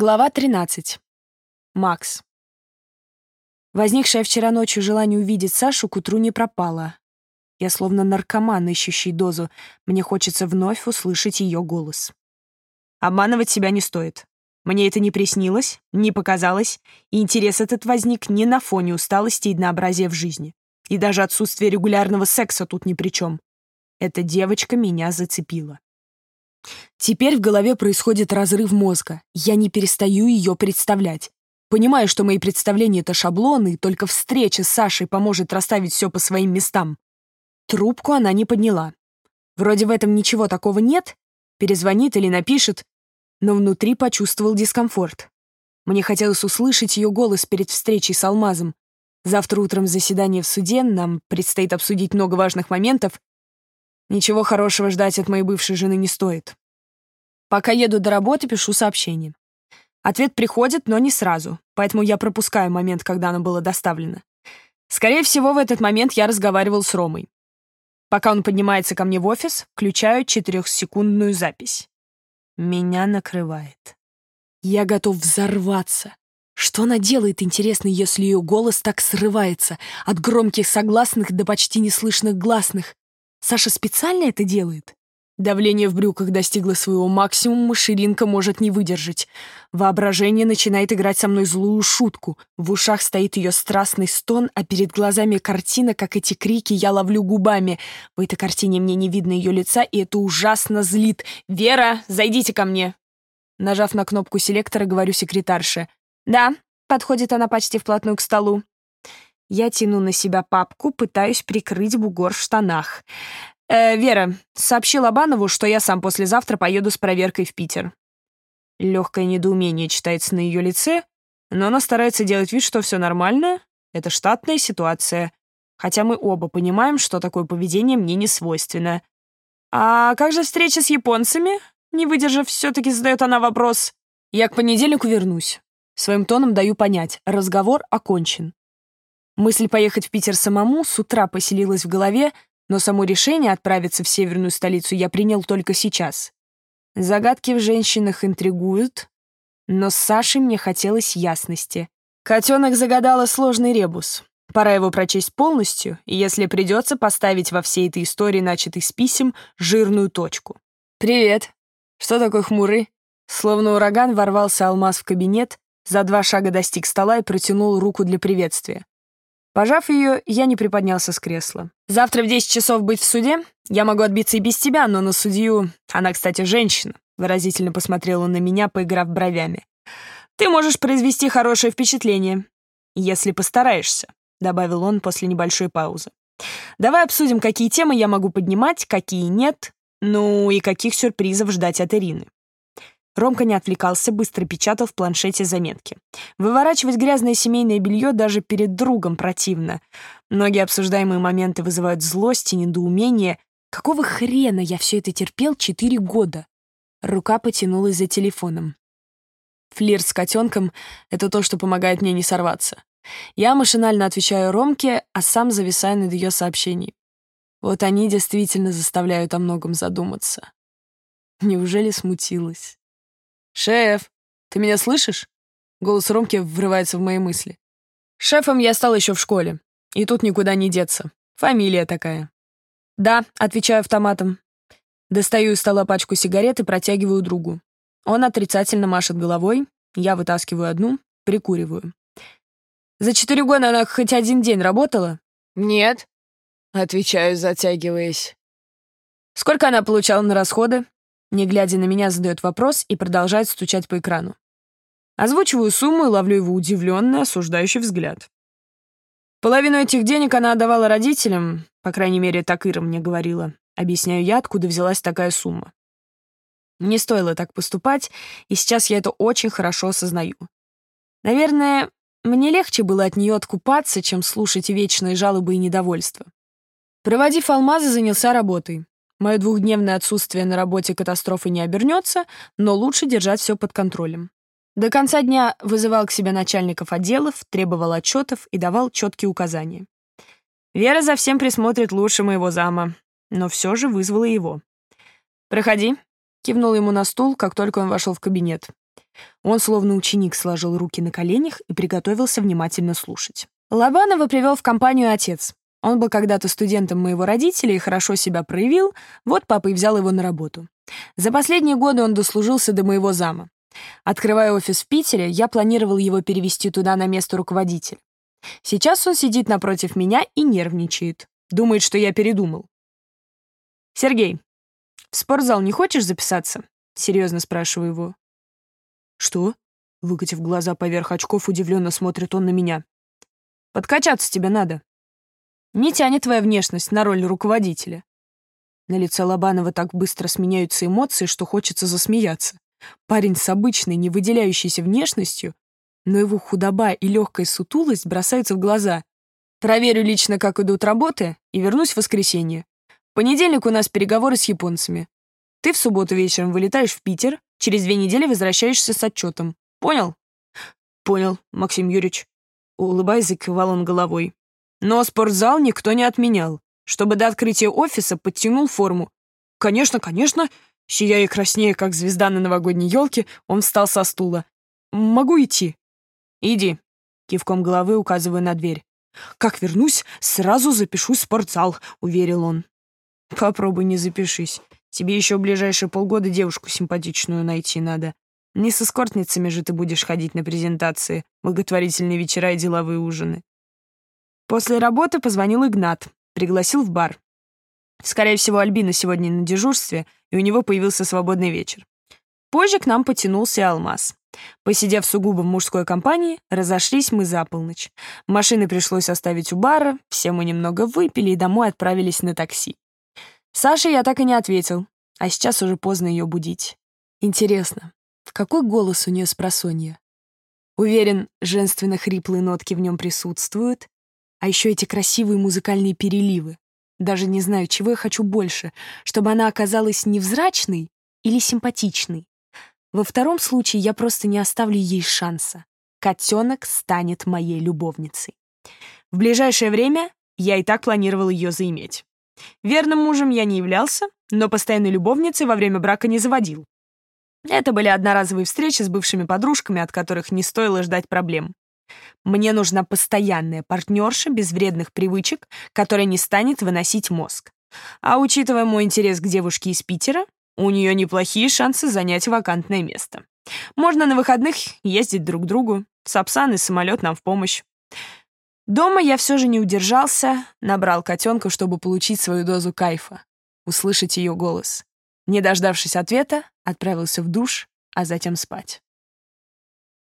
Глава 13. Макс. Возникшее вчера ночью желание увидеть Сашу к утру не пропало. Я словно наркоман, ищущий дозу. Мне хочется вновь услышать ее голос. Обманывать себя не стоит. Мне это не приснилось, не показалось, и интерес этот возник не на фоне усталости и однообразия в жизни. И даже отсутствие регулярного секса тут ни при чем. Эта девочка меня зацепила. Теперь в голове происходит разрыв мозга. Я не перестаю ее представлять. Понимаю, что мои представления — это шаблоны, и только встреча с Сашей поможет расставить все по своим местам. Трубку она не подняла. Вроде в этом ничего такого нет, перезвонит или напишет, но внутри почувствовал дискомфорт. Мне хотелось услышать ее голос перед встречей с Алмазом. Завтра утром заседание в суде, нам предстоит обсудить много важных моментов, Ничего хорошего ждать от моей бывшей жены не стоит. Пока еду до работы, пишу сообщение. Ответ приходит, но не сразу, поэтому я пропускаю момент, когда оно было доставлено. Скорее всего, в этот момент я разговаривал с Ромой. Пока он поднимается ко мне в офис, включаю четырехсекундную запись. Меня накрывает. Я готов взорваться. Что она делает, интересно, если ее голос так срывается, от громких согласных до почти неслышных гласных? Саша специально это делает? Давление в брюках достигло своего максимума, ширинка может не выдержать. Воображение начинает играть со мной злую шутку. В ушах стоит ее страстный стон, а перед глазами картина, как эти крики, я ловлю губами. В этой картине мне не видно ее лица, и это ужасно злит. «Вера, зайдите ко мне!» Нажав на кнопку селектора, говорю секретарше. «Да», — подходит она почти вплотную к столу. Я тяну на себя папку, пытаюсь прикрыть бугор в штанах. «Э, «Вера, сообщил Абанову, что я сам послезавтра поеду с проверкой в Питер». Легкое недоумение читается на ее лице, но она старается делать вид, что все нормально. Это штатная ситуация. Хотя мы оба понимаем, что такое поведение мне не свойственно. «А как же встреча с японцами?» Не выдержав, все-таки задает она вопрос. «Я к понедельнику вернусь». Своим тоном даю понять, разговор окончен. Мысль поехать в Питер самому с утра поселилась в голове, но само решение отправиться в северную столицу я принял только сейчас. Загадки в женщинах интригуют, но с Сашей мне хотелось ясности. Котенок загадала сложный ребус. Пора его прочесть полностью, и если придется, поставить во всей этой истории, начатой с писем, жирную точку. «Привет. Что такой хмурый?» Словно ураган ворвался алмаз в кабинет, за два шага достиг стола и протянул руку для приветствия. Пожав ее, я не приподнялся с кресла. «Завтра в 10 часов быть в суде? Я могу отбиться и без тебя, но на судью... Она, кстати, женщина», — выразительно посмотрела на меня, поиграв бровями. «Ты можешь произвести хорошее впечатление, если постараешься», — добавил он после небольшой паузы. «Давай обсудим, какие темы я могу поднимать, какие нет, ну и каких сюрпризов ждать от Ирины». Ромка не отвлекался, быстро печатал в планшете заметки. Выворачивать грязное семейное белье даже перед другом противно. Многие обсуждаемые моменты вызывают злость и недоумение. Какого хрена я все это терпел четыре года? Рука потянулась за телефоном. Флирт с котенком — это то, что помогает мне не сорваться. Я машинально отвечаю Ромке, а сам зависаю над ее сообщений. Вот они действительно заставляют о многом задуматься. Неужели смутилась? «Шеф, ты меня слышишь?» Голос Ромки врывается в мои мысли. «Шефом я стал еще в школе, и тут никуда не деться. Фамилия такая». «Да», — отвечаю автоматом. Достаю из стола пачку сигарет и протягиваю другу. Он отрицательно машет головой, я вытаскиваю одну, прикуриваю. «За четыре года она хоть один день работала?» «Нет», — отвечаю, затягиваясь. «Сколько она получала на расходы?» Не глядя на меня, задает вопрос и продолжает стучать по экрану. Озвучиваю сумму и ловлю его удивленный, осуждающий взгляд. Половину этих денег она отдавала родителям, по крайней мере, так Ира мне говорила. Объясняю я, откуда взялась такая сумма. Не стоило так поступать, и сейчас я это очень хорошо осознаю. Наверное, мне легче было от нее откупаться, чем слушать вечные жалобы и недовольства. Проводив алмазы, занялся работой. Мое двухдневное отсутствие на работе катастрофы не обернется, но лучше держать все под контролем. До конца дня вызывал к себе начальников отделов, требовал отчетов и давал четкие указания. Вера за всем присмотрит лучше моего зама, но все же вызвала его. «Проходи», — кивнул ему на стул, как только он вошел в кабинет. Он словно ученик сложил руки на коленях и приготовился внимательно слушать. Лобанова привел в компанию отец. Он был когда-то студентом моего родителя и хорошо себя проявил, вот папа и взял его на работу. За последние годы он дослужился до моего зама. Открывая офис в Питере, я планировал его перевести туда на место руководителя. Сейчас он сидит напротив меня и нервничает. Думает, что я передумал. «Сергей, в спортзал не хочешь записаться?» Серьезно спрашиваю его. «Что?» Выкатив глаза поверх очков, удивленно смотрит он на меня. «Подкачаться тебе надо. Не тянет твоя внешность на роль руководителя». На лице Лобанова так быстро сменяются эмоции, что хочется засмеяться. Парень с обычной, не выделяющейся внешностью, но его худоба и легкая сутулость бросаются в глаза. Проверю лично, как идут работы, и вернусь в воскресенье. В понедельник у нас переговоры с японцами. Ты в субботу вечером вылетаешь в Питер, через две недели возвращаешься с отчетом. Понял? Понял, Максим Юрьевич. Улыбаясь, закивал он головой. Но спортзал никто не отменял. Чтобы до открытия офиса подтянул форму. Конечно, конечно. Сияя и краснея, как звезда на новогодней елке, он встал со стула. «Могу идти?» «Иди», — кивком головы указывая на дверь. «Как вернусь, сразу запишусь в спортзал», — уверил он. «Попробуй не запишись. Тебе еще в ближайшие полгода девушку симпатичную найти надо. Не с эскортницами же ты будешь ходить на презентации, благотворительные вечера и деловые ужины». После работы позвонил Игнат, пригласил в бар. Скорее всего, Альбина сегодня на дежурстве, и у него появился свободный вечер. Позже к нам потянулся Алмаз. Посидев сугубо в мужской компании, разошлись мы за полночь. Машины пришлось оставить у бара, все мы немного выпили и домой отправились на такси. Саше я так и не ответил, а сейчас уже поздно ее будить. Интересно, какой голос у нее с просонья? Уверен, женственно-хриплые нотки в нем присутствуют, а еще эти красивые музыкальные переливы. Даже не знаю, чего я хочу больше, чтобы она оказалась невзрачной или симпатичной. Во втором случае я просто не оставлю ей шанса. Котенок станет моей любовницей. В ближайшее время я и так планировал ее заиметь. Верным мужем я не являлся, но постоянной любовницей во время брака не заводил. Это были одноразовые встречи с бывшими подружками, от которых не стоило ждать проблем. Мне нужна постоянная партнерша без вредных привычек, которая не станет выносить мозг. А учитывая мой интерес к девушке из Питера, у нее неплохие шансы занять вакантное место. Можно на выходных ездить друг к другу. Сапсан и самолет нам в помощь. Дома я все же не удержался, набрал котенка, чтобы получить свою дозу кайфа, услышать ее голос. Не дождавшись ответа, отправился в душ, а затем спать.